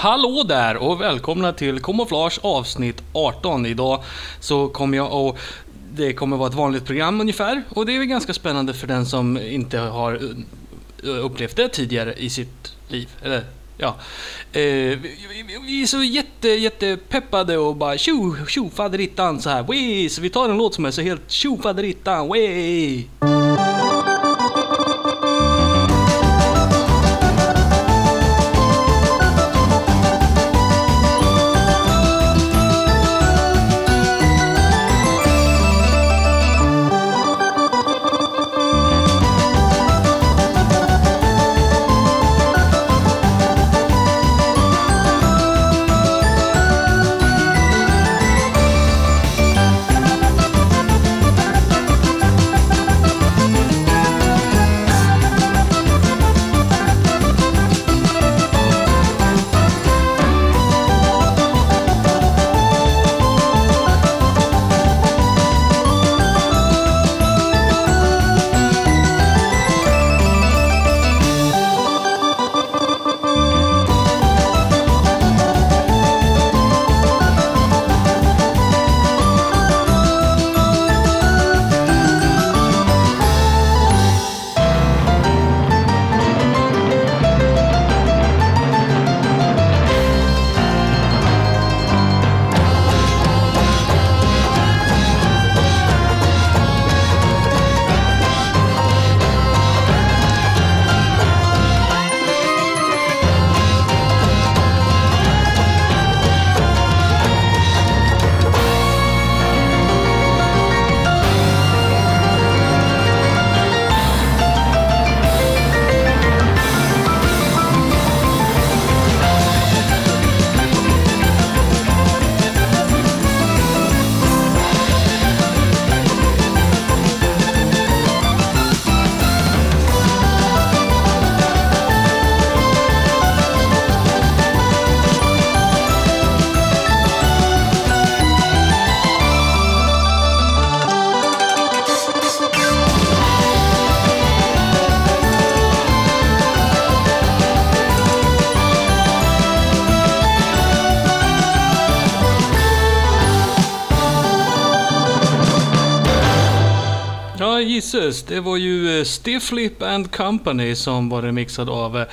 Hallå där och välkomna till Kamouflage avsnitt 18. Idag så kommer jag att det kommer vara ett vanligt program ungefär och det är väl ganska spännande för den som inte har eh, upplevt det tidigare i sitt liv. Eller ja. Eh, vi, är så jätte, jätte peppade och bara tjo, tjo faderittan så här. Wee! Så vi tar en låt som är så helt tjo faderittan, wee! Yes. Det var ju eh, Stifflip and Company som var remixad av eh,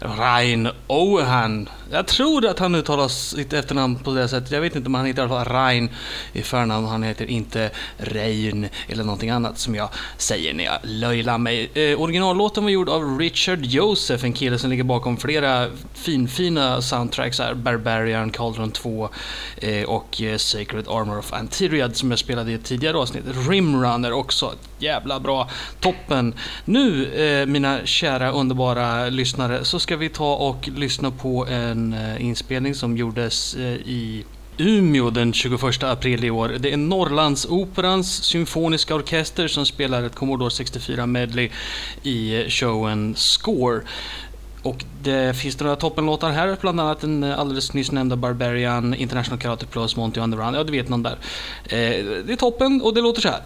Ryan Ohan. Jag tror att han uttalar sitt efternamn på det sättet. Jag vet inte, men han heter i alla fall Ryan i förnamn. Han heter inte Rein eller någonting annat som jag säger när jag löjlar mig. Eh, originallåten var gjord av Richard Joseph, en kille som ligger bakom flera finfina soundtracks här. Barbarian, Cauldron 2 eh, och eh, Sacred Armor of Antyriad som jag spelade i ett tidigare avsnitt. Rimrunner också. Jävla bra. Toppen. Nu, eh, mina kära underbara lyssnare, så ska vi ta och lyssna på en eh, inspelning som gjordes eh, i Umeå den 21 april i år. Det är Norrlandsoperans symfoniska orkester som spelar ett Commodore 64 medley i eh, showen Score. Och det finns några toppenlåtar här, bland annat den alldeles nyss nämnda Barbarian, International Karate Plus, Monty on the Run. Ja, du vet någon där. Det är toppen och det låter så här.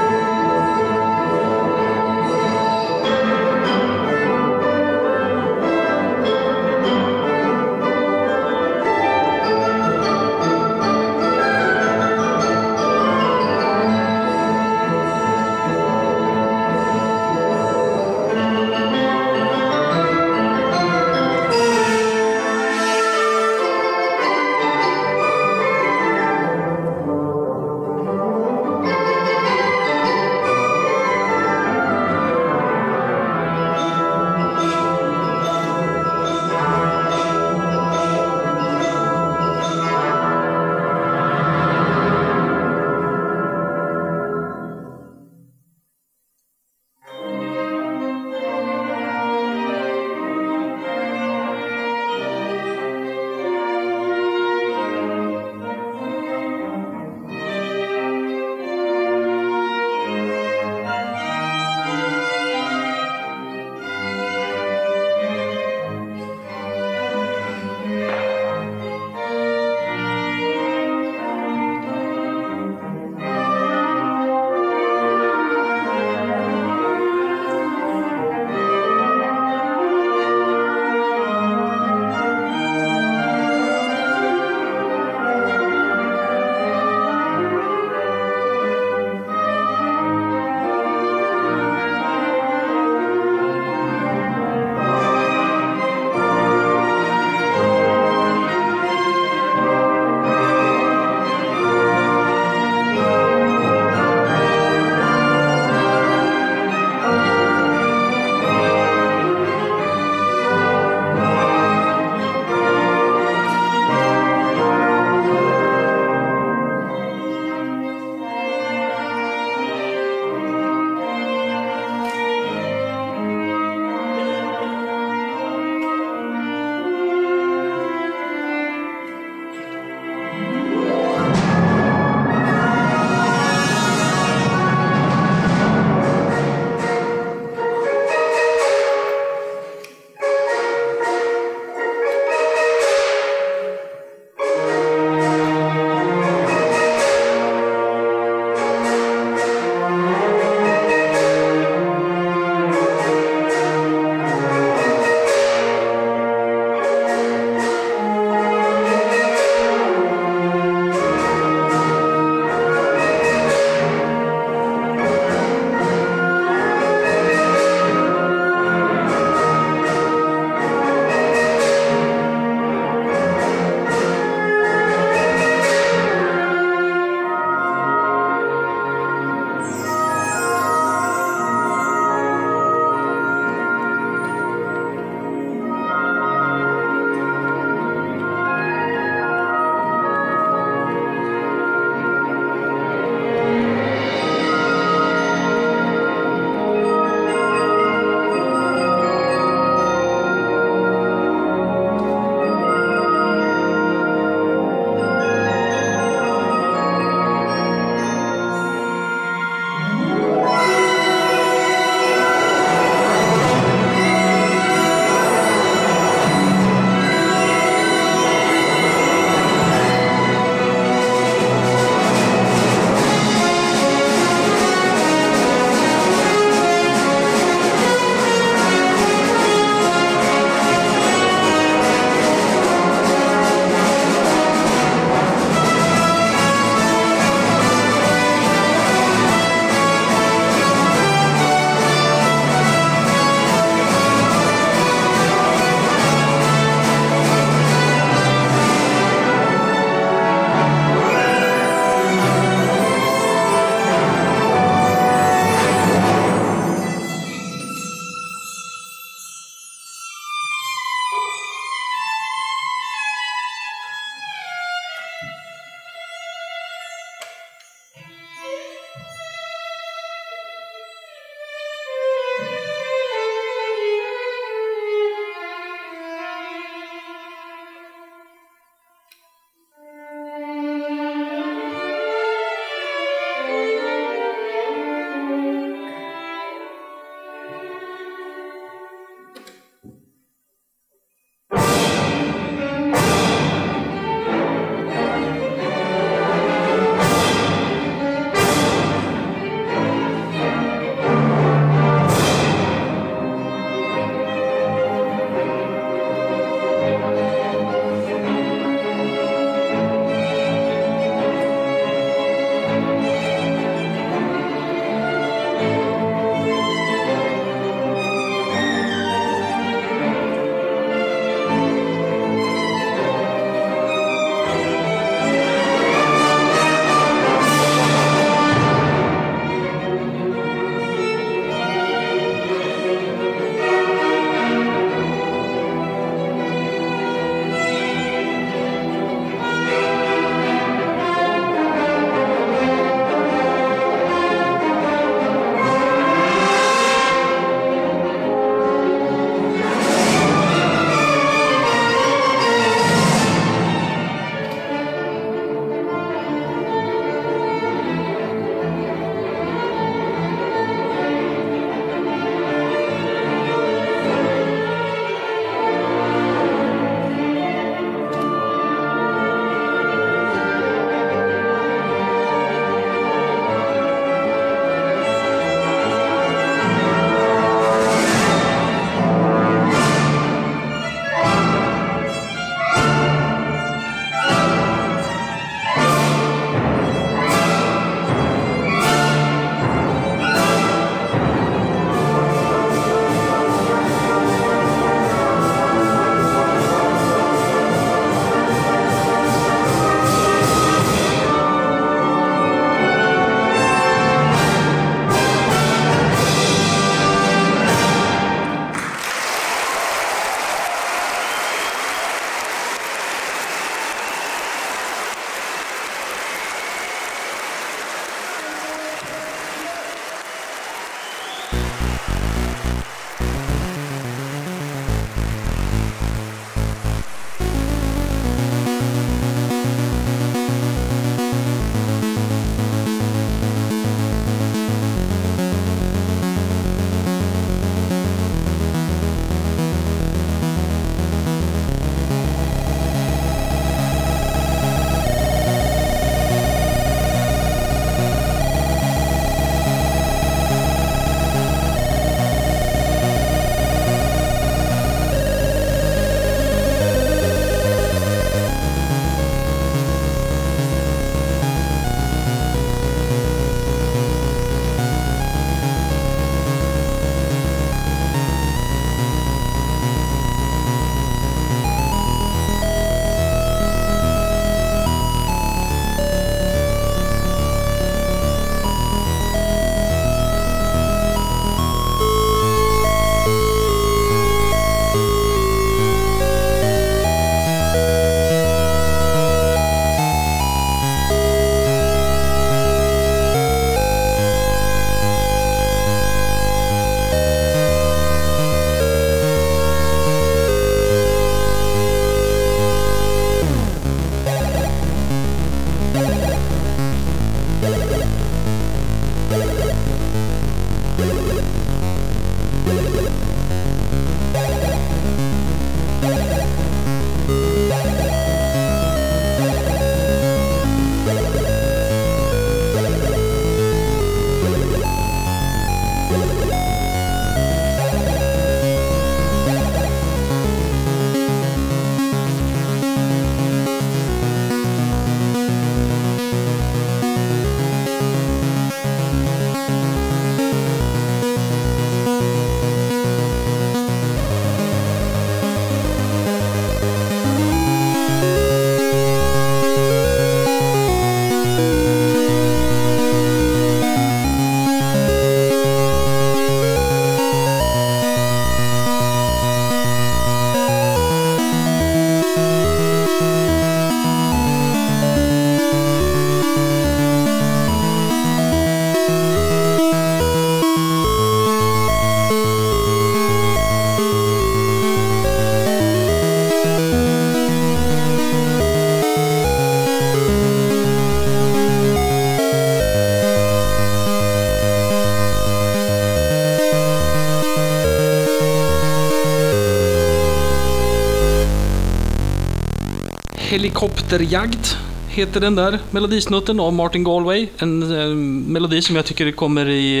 Helikopterjagd heter den där melodisnutten av Martin Galway. En eh, melodi som jag tycker kommer i,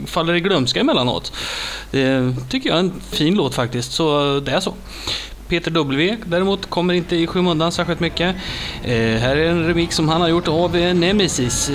eh, faller i glömska emellanåt. Det tycker jag är en fin låt faktiskt, så det är så. Peter W däremot kommer inte i skymundan särskilt mycket. Eh, här är en remix som han har gjort av eh, Nemesis.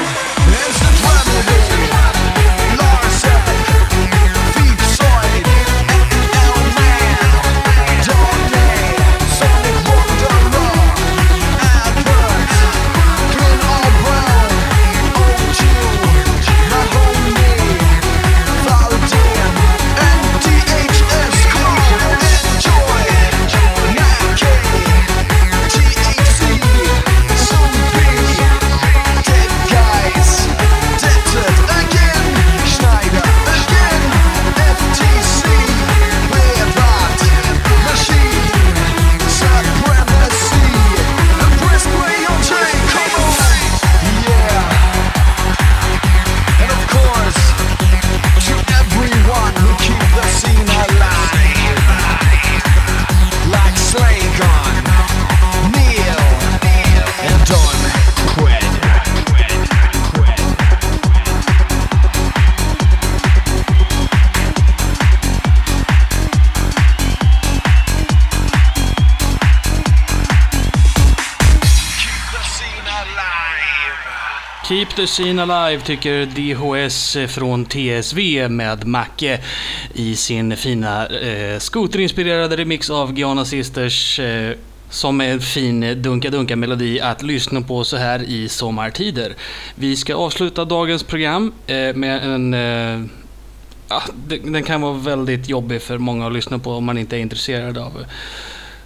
The Keep the scene alive tycker DHS från TSV med Macke i sin fina eh, skoterinspirerade remix av Giana Sisters eh, som är en fin dunka-dunka-melodi att lyssna på så här i sommartider. Vi ska avsluta dagens program eh, med en eh, ah, ja, den den kan vara väldigt jobbig för många att lyssna på om man inte är intresserad av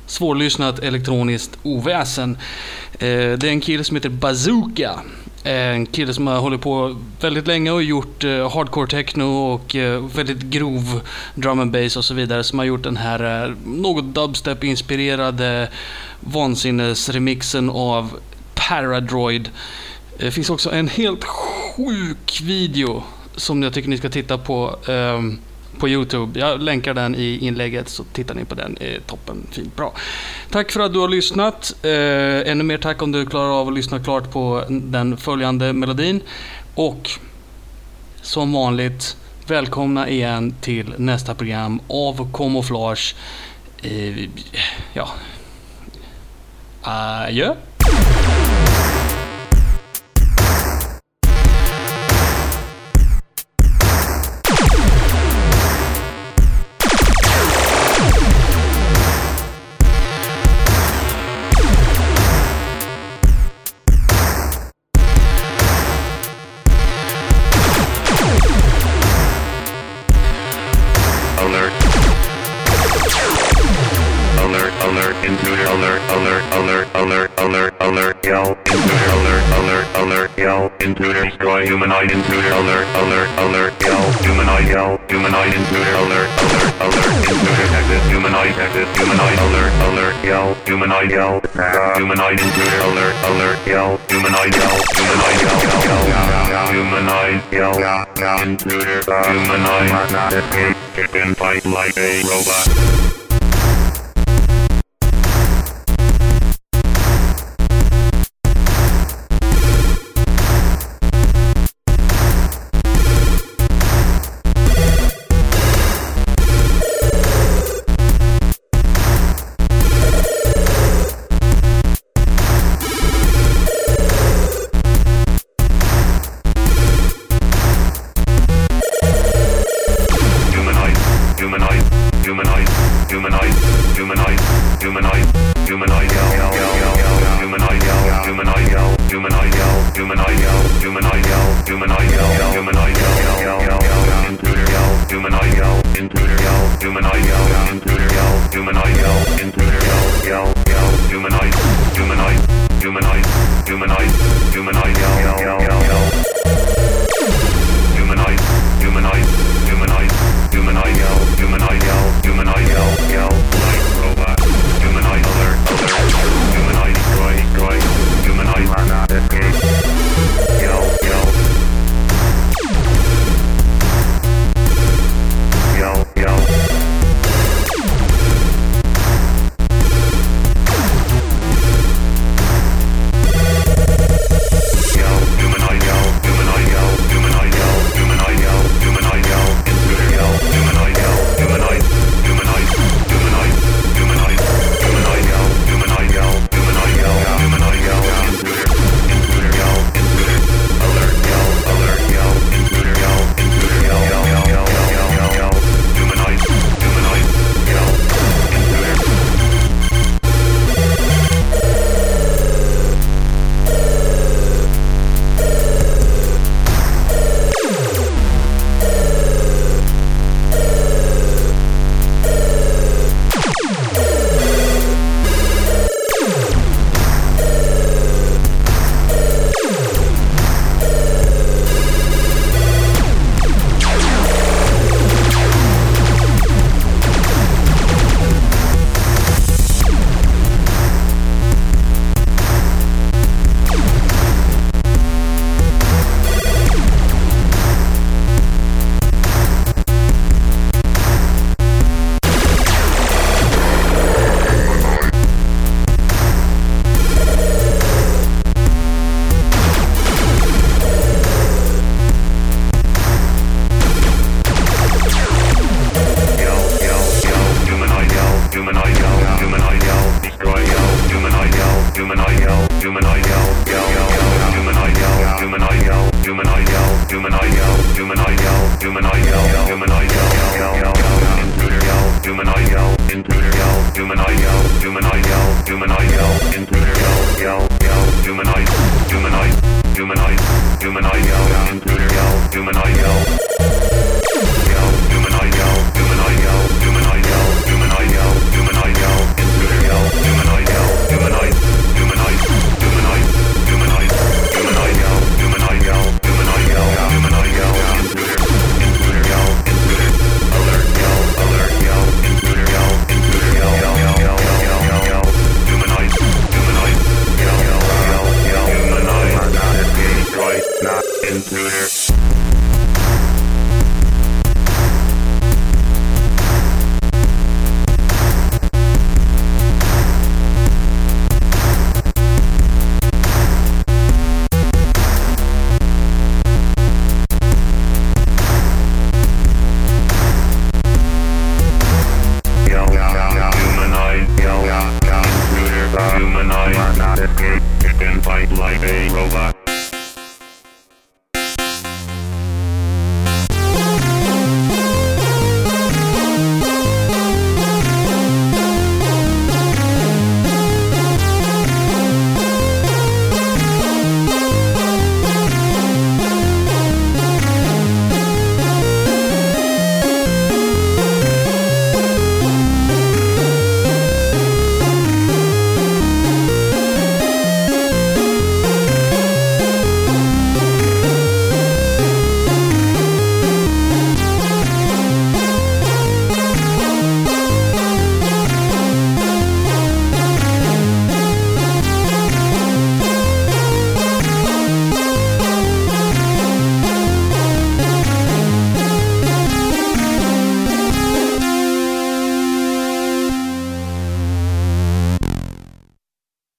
svårlyssnat elektroniskt oväsen. Eh, det är en kille som heter Bazooka. En kille som har hållit på väldigt länge och gjort eh, hardcore techno och eh, väldigt grov drum and bass och så vidare. Som har gjort den här eh, något dubstep-inspirerade vansinnesremixen av Paradroid. Det finns också en helt sjuk video som jag tycker ni ska titta på ehm, på Youtube. Jag länkar den i inlägget så tittar ni på den. Eh, toppen, fint, bra. Tack för att du har lyssnat. Eh, ännu mer tack om du klarar av att lyssna klart på den följande melodin. Och som vanligt, välkomna igen till nästa program av Camouflage. Eh, ja. Adjö. Alert. Alert, alert, intruder, alert, alert, alert, alert, alert, yell, intruder, destroy humanoid, intruder, alert, alert, alert, yell, humanoid, yell, humanoid, intruder, alert, alert, alert, intruder, exit, humanoid, exit, humanoid, alert, alert, yell, humanoid, yell, humanoid, intruder, alert, alert, yell, humanoid, yell, humanoid, yell, yell, yell, humanoid, yell, intruder, humanoid, escape, kick and fight like a robot.